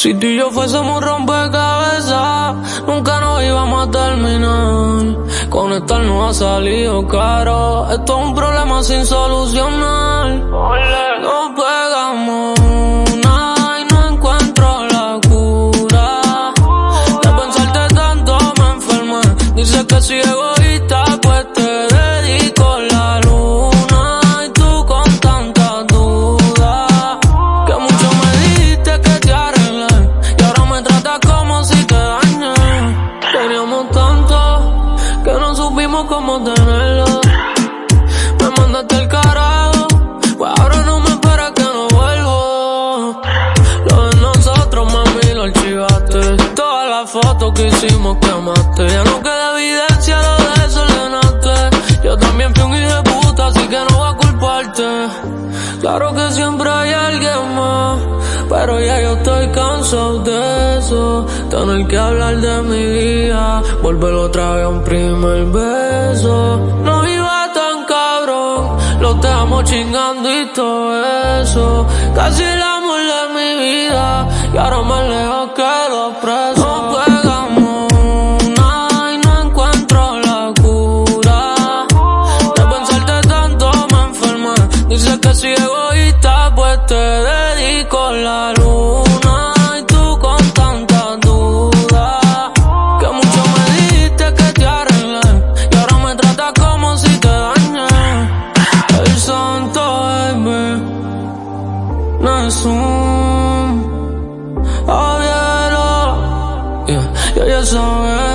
Si tú y yo fuésemos rompecabezas, nunca nos íbamos a terminar. Conectar no ha salido caro, esto es un problema sin solucionar. Supimos cómo tenerlo. Me mandaste el carajo, pues ahora no me esperas que no vuelvo. Lo de nosotros, mami, lo archivaste. Todas las fotos que hicimos quemaste. Ya no queda evidencia, lo desordenaste. Yo también fui un hijo de puta, así que no voy a culparte. Claro que siempre hay alguien más, pero ya yo estoy cansado de eso. Tener que hablar de mi vida, volver otra vez a un primer beso. No iba tan cabrón, lo dejamos chingando y todo eso. Casi el amor de mi vida, y ahora más consume. Oh, yeah, no. Yeah, yeah, yeah,